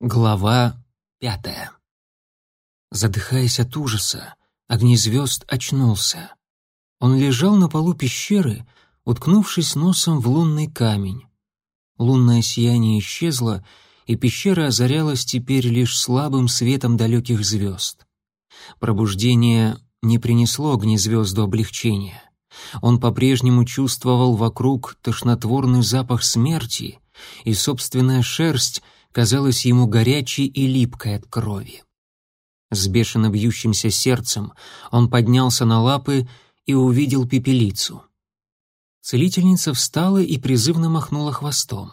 Глава пятая. Задыхаясь от ужаса, огнезвезд очнулся. Он лежал на полу пещеры, уткнувшись носом в лунный камень. Лунное сияние исчезло, и пещера озарялась теперь лишь слабым светом далеких звезд. Пробуждение не принесло огнезвезду облегчения. Он по-прежнему чувствовал вокруг тошнотворный запах смерти, и собственная шерсть — Казалось ему горячей и липкой от крови. С бешено бьющимся сердцем он поднялся на лапы и увидел пепелицу. Целительница встала и призывно махнула хвостом.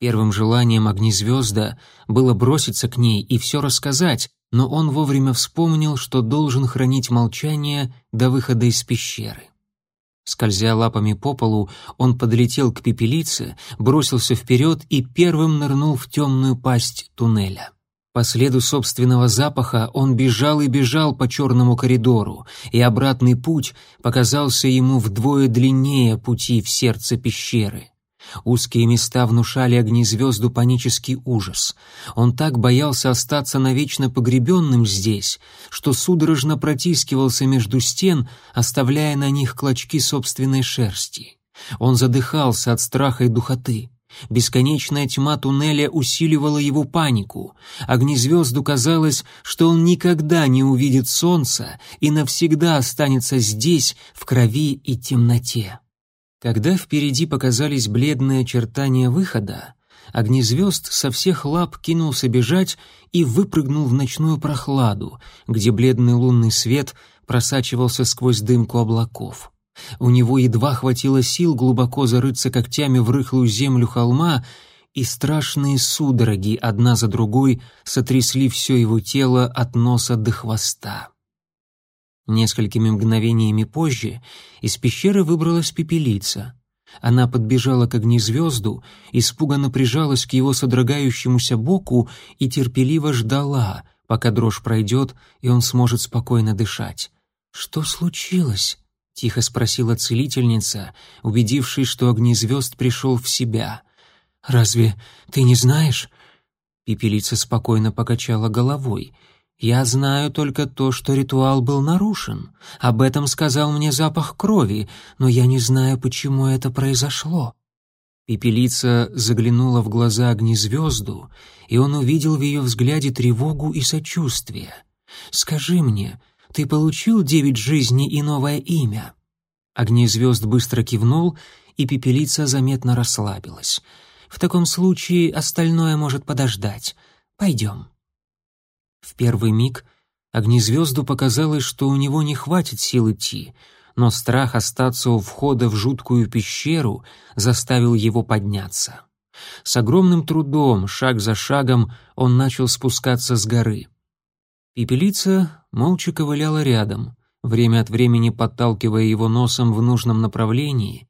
Первым желанием огнезвезда было броситься к ней и все рассказать, но он вовремя вспомнил, что должен хранить молчание до выхода из пещеры. Скользя лапами по полу, он подлетел к пепелице, бросился вперед и первым нырнул в темную пасть туннеля. По следу собственного запаха он бежал и бежал по черному коридору, и обратный путь показался ему вдвое длиннее пути в сердце пещеры. Узкие места внушали огнезвезду панический ужас. Он так боялся остаться навечно погребенным здесь, что судорожно протискивался между стен, оставляя на них клочки собственной шерсти. Он задыхался от страха и духоты. Бесконечная тьма туннеля усиливала его панику. Огнезвезду казалось, что он никогда не увидит солнца и навсегда останется здесь, в крови и темноте. Когда впереди показались бледные очертания выхода, Огнезвезд со всех лап кинулся бежать и выпрыгнул в ночную прохладу, где бледный лунный свет просачивался сквозь дымку облаков. У него едва хватило сил глубоко зарыться когтями в рыхлую землю холма, и страшные судороги одна за другой сотрясли все его тело от носа до хвоста. Несколькими мгновениями позже из пещеры выбралась пепелица. Она подбежала к огнезвезду, испуганно прижалась к его содрогающемуся боку и терпеливо ждала, пока дрожь пройдет, и он сможет спокойно дышать. «Что случилось?» — тихо спросила целительница, убедившись, что огнезвезд пришел в себя. «Разве ты не знаешь?» Пепелица спокойно покачала головой — я знаю только то, что ритуал был нарушен. Об этом сказал мне запах крови, но я не знаю, почему это произошло». Пепелица заглянула в глаза огнезвезду, и он увидел в ее взгляде тревогу и сочувствие. «Скажи мне, ты получил девять жизней и новое имя?» Огнезвезд быстро кивнул, и пепелица заметно расслабилась. «В таком случае остальное может подождать. Пойдем». В первый миг огнезвезду показалось, что у него не хватит сил идти, но страх остаться у входа в жуткую пещеру заставил его подняться. С огромным трудом, шаг за шагом, он начал спускаться с горы. Пепелица молча ковыляла рядом, время от времени подталкивая его носом в нужном направлении,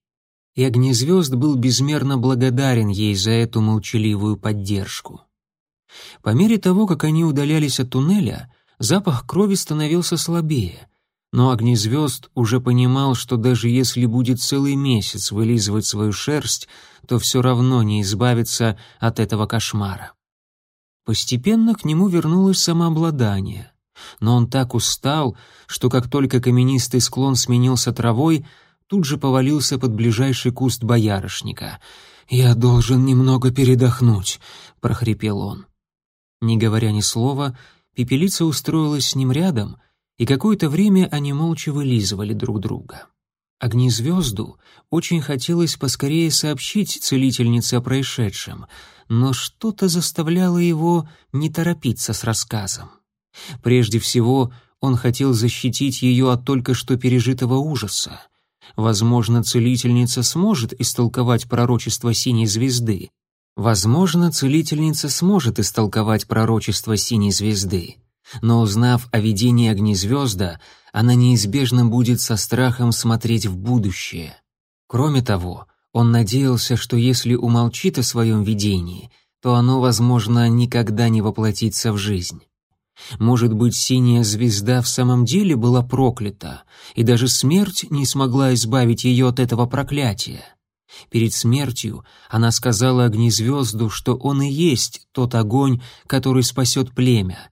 и огнезвезд был безмерно благодарен ей за эту молчаливую поддержку. По мере того, как они удалялись от туннеля, запах крови становился слабее, но огни уже понимал, что даже если будет целый месяц вылизывать свою шерсть, то все равно не избавится от этого кошмара. Постепенно к нему вернулось самообладание, но он так устал, что как только каменистый склон сменился травой, тут же повалился под ближайший куст боярышника. «Я должен немного передохнуть», — прохрипел он. Не говоря ни слова, пепелица устроилась с ним рядом, и какое-то время они молча вылизывали друг друга. Огнезвезду очень хотелось поскорее сообщить целительнице о происшедшем, но что-то заставляло его не торопиться с рассказом. Прежде всего, он хотел защитить ее от только что пережитого ужаса. Возможно, целительница сможет истолковать пророчество синей звезды, Возможно, целительница сможет истолковать пророчество синей звезды, но узнав о видении огнезвезда, она неизбежно будет со страхом смотреть в будущее. Кроме того, он надеялся, что если умолчит о своем видении, то оно, возможно, никогда не воплотится в жизнь. Может быть, синяя звезда в самом деле была проклята, и даже смерть не смогла избавить ее от этого проклятия. Перед смертью она сказала огнезвезду, что он и есть тот огонь, который спасет племя.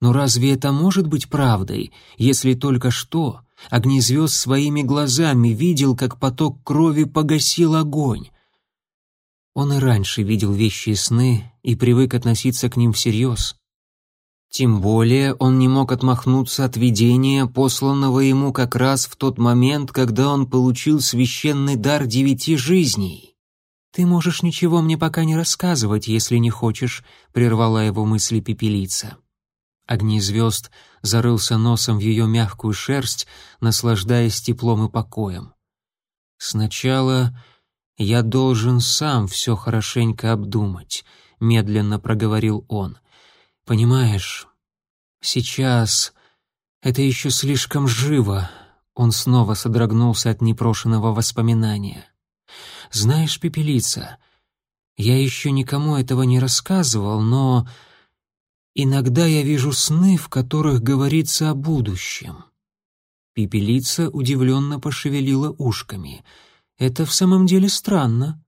Но разве это может быть правдой, если только что огнезвезд своими глазами видел, как поток крови погасил огонь? Он и раньше видел вещи сны и привык относиться к ним всерьез. Тем более он не мог отмахнуться от видения, посланного ему как раз в тот момент, когда он получил священный дар девяти жизней. «Ты можешь ничего мне пока не рассказывать, если не хочешь», — прервала его мысли пепелица. Огнезвезд зарылся носом в ее мягкую шерсть, наслаждаясь теплом и покоем. «Сначала я должен сам все хорошенько обдумать», — медленно проговорил он. Понимаешь, сейчас это еще слишком живо. Он снова содрогнулся от непрошенного воспоминания. Знаешь, пепелица, я еще никому этого не рассказывал, но иногда я вижу сны, в которых говорится о будущем. Пепелица удивленно пошевелила ушками. Это в самом деле странно.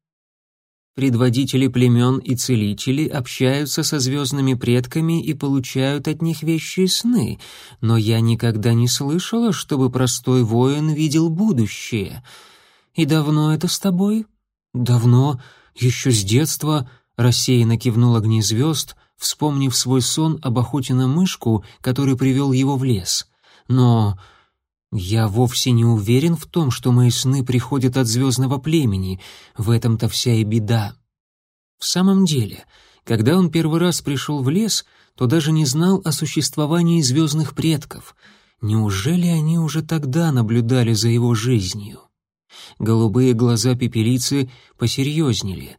Предводители племен и целители общаются со звездными предками и получают от них вещи и сны, но я никогда не слышала, чтобы простой воин видел будущее. И давно это с тобой? Давно, еще с детства, рассеянно кивнул огни звезд, вспомнив свой сон об охоте на мышку, который привел его в лес. Но я вовсе не уверен в том, что мои сны приходят от звездного племени. В этом-то вся и беда. В самом деле, когда он первый раз пришел в лес, то даже не знал о существовании звездных предков. Неужели они уже тогда наблюдали за его жизнью? Голубые глаза пепелицы посерьезнели.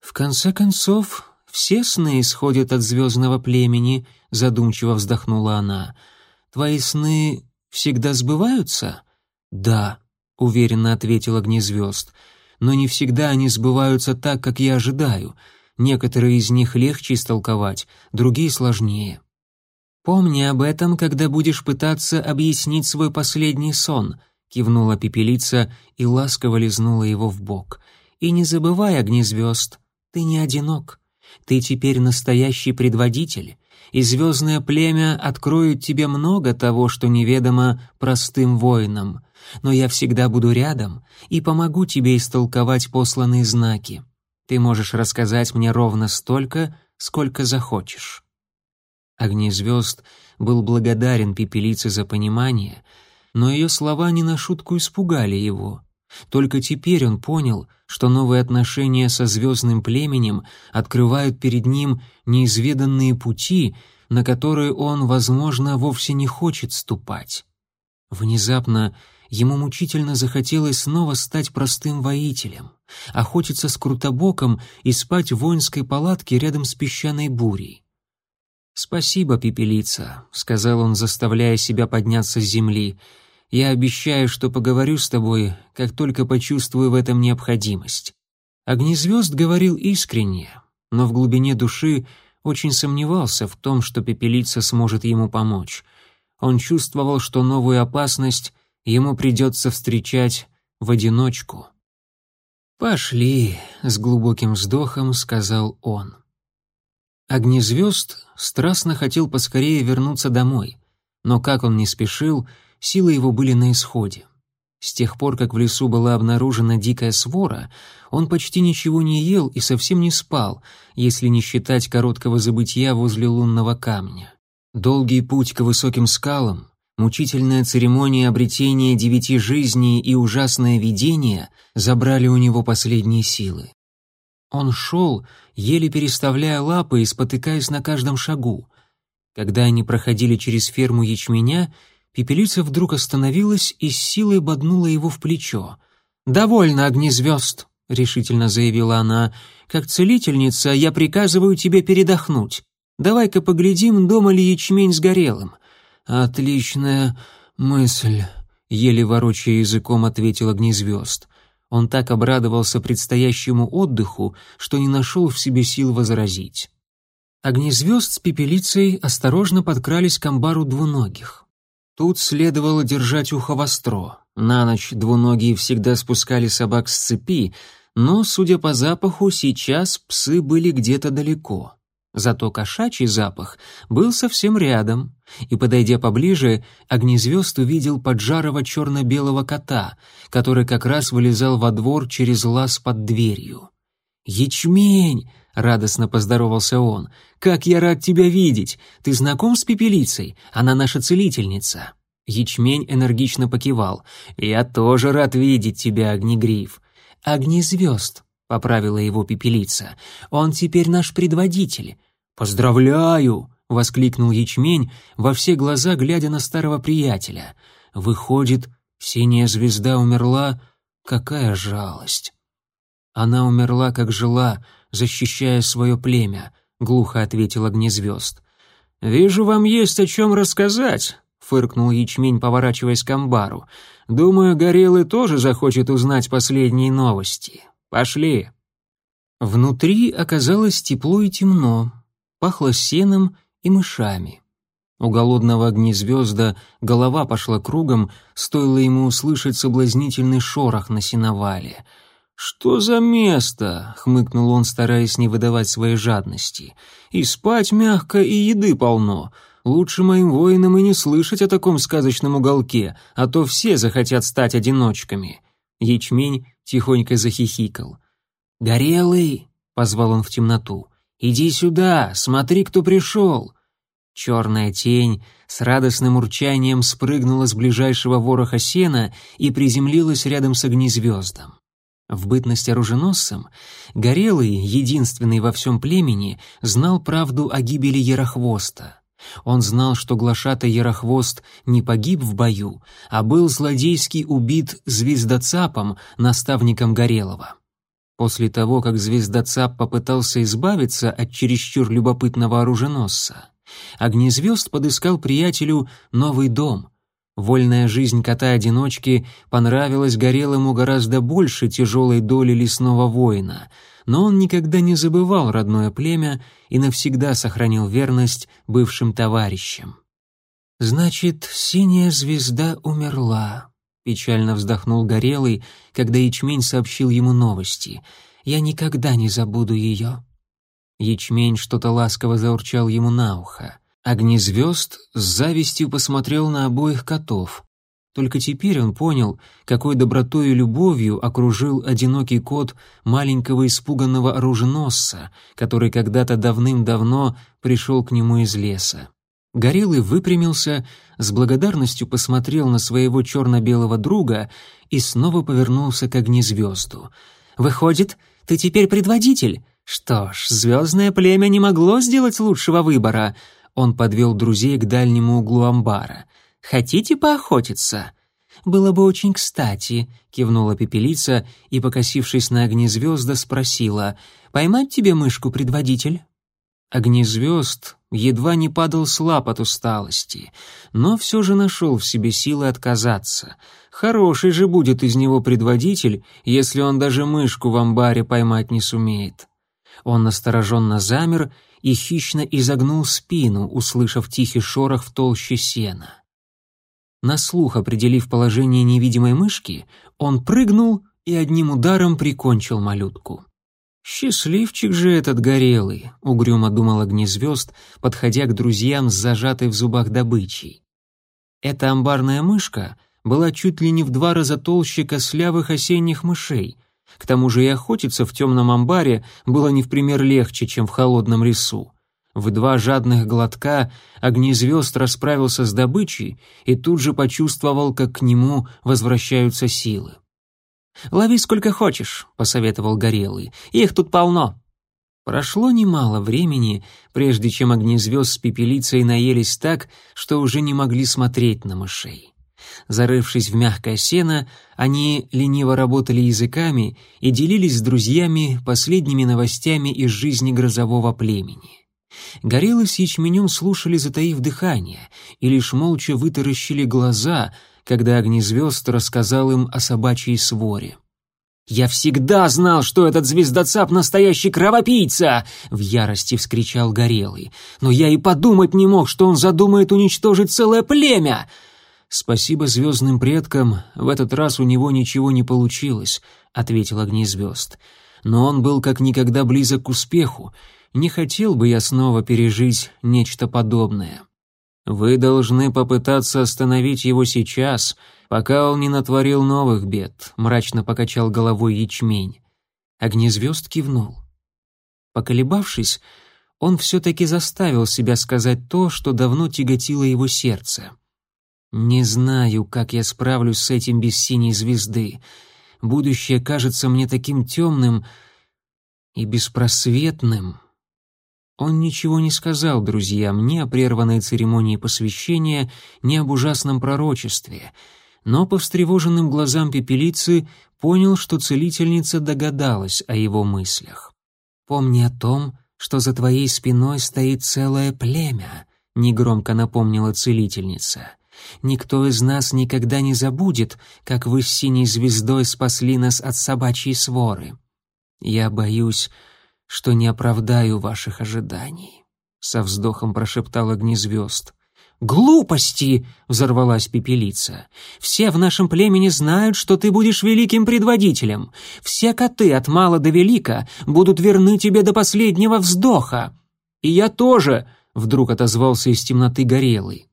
«В конце концов, все сны исходят от звездного племени», — задумчиво вздохнула она. «Твои сны всегда сбываются?» «Да», — уверенно ответил огнезвезд. «Но не всегда они сбываются так, как я ожидаю. Некоторые из них легче истолковать, другие сложнее». «Помни об этом, когда будешь пытаться объяснить свой последний сон», — кивнула пепелица и ласково лизнула его в бок. «И не забывай, огнезвезд, ты не одинок. Ты теперь настоящий предводитель, и звездное племя откроет тебе много того, что неведомо простым воинам, но я всегда буду рядом и помогу тебе истолковать посланные знаки. Ты можешь рассказать мне ровно столько, сколько захочешь». Огнезвезд был благодарен пепелице за понимание, но ее слова не на шутку испугали его. Только теперь он понял, что новые отношения со звездным племенем открывают перед ним неизведанные пути, на которые он, возможно, вовсе не хочет ступать. Внезапно ему мучительно захотелось снова стать простым воителем, охотиться с крутобоком и спать в воинской палатке рядом с песчаной бурей. «Спасибо, пепелица», — сказал он, заставляя себя подняться с земли, — я обещаю, что поговорю с тобой, как только почувствую в этом необходимость». Огнезвезд говорил искренне, но в глубине души очень сомневался в том, что пепелица сможет ему помочь. Он чувствовал, что новую опасность ему придется встречать в одиночку. «Пошли», — с глубоким вздохом сказал он. Огнезвезд страстно хотел поскорее вернуться домой, но как он не спешил, Силы его были на исходе. С тех пор, как в лесу была обнаружена дикая свора, он почти ничего не ел и совсем не спал, если не считать короткого забытия возле лунного камня. Долгий путь к высоким скалам, мучительная церемония обретения девяти жизней и ужасное видение забрали у него последние силы. Он шел, еле переставляя лапы и спотыкаясь на каждом шагу. Когда они проходили через ферму ячменя, Пепелица вдруг остановилась и с силой боднула его в плечо. «Довольно, Огнезвезд, решительно заявила она. «Как целительница я приказываю тебе передохнуть. Давай-ка поглядим, дома ли ячмень с горелым». «Отличная мысль», — еле ворочая языком ответил огнезвезд. Он так обрадовался предстоящему отдыху, что не нашел в себе сил возразить. Огнезвезд с пепелицей осторожно подкрались к амбару двуногих. Тут следовало держать ухо востро. На ночь двуногие всегда спускали собак с цепи, но, судя по запаху, сейчас псы были где-то далеко. Зато кошачий запах был совсем рядом, и, подойдя поближе, огнезвезд увидел поджарого черно-белого кота, который как раз вылезал во двор через лаз под дверью. «Ячмень!» Радостно поздоровался он. «Как я рад тебя видеть! Ты знаком с Пепелицей? Она наша целительница!» Ячмень энергично покивал. «Я тоже рад видеть тебя, Огнегриф!» «Огнезвезд!» — поправила его Пепелица. «Он теперь наш предводитель!» «Поздравляю!» — воскликнул Ячмень, во все глаза глядя на старого приятеля. «Выходит, синяя звезда умерла? Какая жалость!» «Она умерла, как жила!» защищая свое племя», — глухо ответил огнезвезд. «Вижу, вам есть о чем рассказать», — фыркнул ячмень, поворачиваясь к амбару. «Думаю, Горелый тоже захочет узнать последние новости. Пошли». Внутри оказалось тепло и темно, пахло сеном и мышами. У голодного огнезвезда голова пошла кругом, стоило ему услышать соблазнительный шорох на сеновале — что за место? хмыкнул он, стараясь не выдавать своей жадности. И спать мягко, и еды полно. Лучше моим воинам и не слышать о таком сказочном уголке, а то все захотят стать одиночками. Ячмень тихонько захихикал. Горелый, позвал он в темноту. Иди сюда, смотри, кто пришел. Черная тень с радостным урчанием спрыгнула с ближайшего вороха сена и приземлилась рядом с огнезвездом. В бытность оруженосцем Горелый, единственный во всем племени, знал правду о гибели Ярохвоста. Он знал, что глашатый Ярохвост не погиб в бою, а был злодейски убит звездоцапом, наставником Горелого. После того, как звездоцап попытался избавиться от чересчур любопытного оруженосца, Огнезвезд подыскал приятелю новый дом — Вольная жизнь кота-одиночки понравилась Горелому гораздо больше тяжелой доли лесного воина, но он никогда не забывал родное племя и навсегда сохранил верность бывшим товарищам. «Значит, синяя звезда умерла», — печально вздохнул Горелый, когда Ячмень сообщил ему новости. «Я никогда не забуду ее». Ячмень что-то ласково заурчал ему на ухо. Огнезвезд с завистью посмотрел на обоих котов. Только теперь он понял, какой добротой и любовью окружил одинокий кот маленького испуганного оруженосца, который когда-то давным-давно пришел к нему из леса. Гориллы выпрямился, с благодарностью посмотрел на своего черно-белого друга и снова повернулся к огнезвезду. «Выходит, ты теперь предводитель?» «Что ж, звездное племя не могло сделать лучшего выбора», он подвел друзей к дальнему углу амбара. «Хотите поохотиться?» «Было бы очень кстати», — кивнула пепелица и, покосившись на огнезвезда, спросила, «Поймать тебе мышку, предводитель?» Огнезвезд едва не падал с лап от усталости, но все же нашел в себе силы отказаться. Хороший же будет из него предводитель, если он даже мышку в амбаре поймать не сумеет. Он настороженно замер и хищно изогнул спину, услышав тихий шорох в толще сена. На слух определив положение невидимой мышки, он прыгнул и одним ударом прикончил малютку. «Счастливчик же этот горелый», — угрюмо думал огнезвезд, подходя к друзьям с зажатой в зубах добычей. Эта амбарная мышка была чуть ли не в два раза толще кослявых осенних мышей — к тому же и охотиться в темном амбаре было не в пример легче, чем в холодном лесу. В два жадных глотка огнезвезд расправился с добычей и тут же почувствовал, как к нему возвращаются силы. «Лови сколько хочешь», — посоветовал Горелый, — «их тут полно». Прошло немало времени, прежде чем огнезвезд с пепелицей наелись так, что уже не могли смотреть на мышей. Зарывшись в мягкое сено, они лениво работали языками и делились с друзьями последними новостями из жизни грозового племени. Горелы с ячменем слушали, затаив дыхание, и лишь молча вытаращили глаза, когда огнезвезд рассказал им о собачьей своре. «Я всегда знал, что этот звездоцап — настоящий кровопийца!» — в ярости вскричал Горелый. «Но я и подумать не мог, что он задумает уничтожить целое племя!» «Спасибо звездным предкам, в этот раз у него ничего не получилось», — ответил Огнезвезд. «Но он был как никогда близок к успеху. Не хотел бы я снова пережить нечто подобное». «Вы должны попытаться остановить его сейчас, пока он не натворил новых бед», — мрачно покачал головой ячмень. Огнезвезд кивнул. Поколебавшись, он все-таки заставил себя сказать то, что давно тяготило его сердце — не знаю, как я справлюсь с этим без синей звезды. Будущее кажется мне таким темным и беспросветным. Он ничего не сказал друзьям ни о прерванной церемонии посвящения, ни об ужасном пророчестве, но по встревоженным глазам пепелицы понял, что целительница догадалась о его мыслях. «Помни о том, что за твоей спиной стоит целое племя», — негромко напомнила целительница. Никто из нас никогда не забудет, как вы с синей звездой спасли нас от собачьей своры. Я боюсь, что не оправдаю ваших ожиданий», — со вздохом прошептал огнезвезд. «Глупости!» — взорвалась пепелица. «Все в нашем племени знают, что ты будешь великим предводителем. Все коты от мала до велика будут верны тебе до последнего вздоха». «И я тоже!» — вдруг отозвался из темноты Горелый.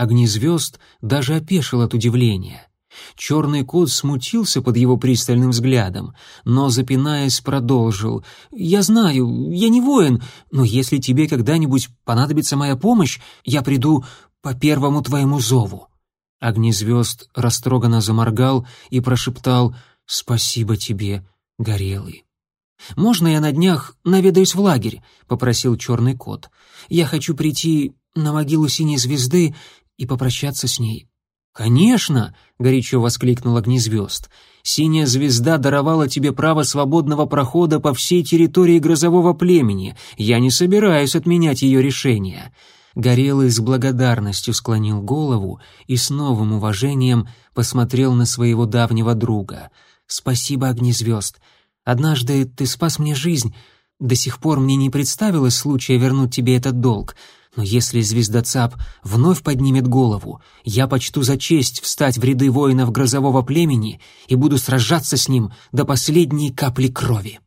Огнизвезд даже опешил от удивления. Черный кот смутился под его пристальным взглядом, но, запинаясь, продолжил. «Я знаю, я не воин, но если тебе когда-нибудь понадобится моя помощь, я приду по первому твоему зову». Огнезвезд растроганно заморгал и прошептал «Спасибо тебе, горелый». «Можно я на днях наведаюсь в лагерь?» — попросил черный кот. «Я хочу прийти на могилу синей звезды и попрощаться с ней. «Конечно!» — горячо воскликнул огнезвезд. «Синяя звезда даровала тебе право свободного прохода по всей территории грозового племени. Я не собираюсь отменять ее решение». Горелый с благодарностью склонил голову и с новым уважением посмотрел на своего давнего друга. «Спасибо, огнезвезд. Однажды ты спас мне жизнь. До сих пор мне не представилось случая вернуть тебе этот долг но если звездоцап вновь поднимет голову, я почту за честь встать в ряды воинов грозового племени и буду сражаться с ним до последней капли крови.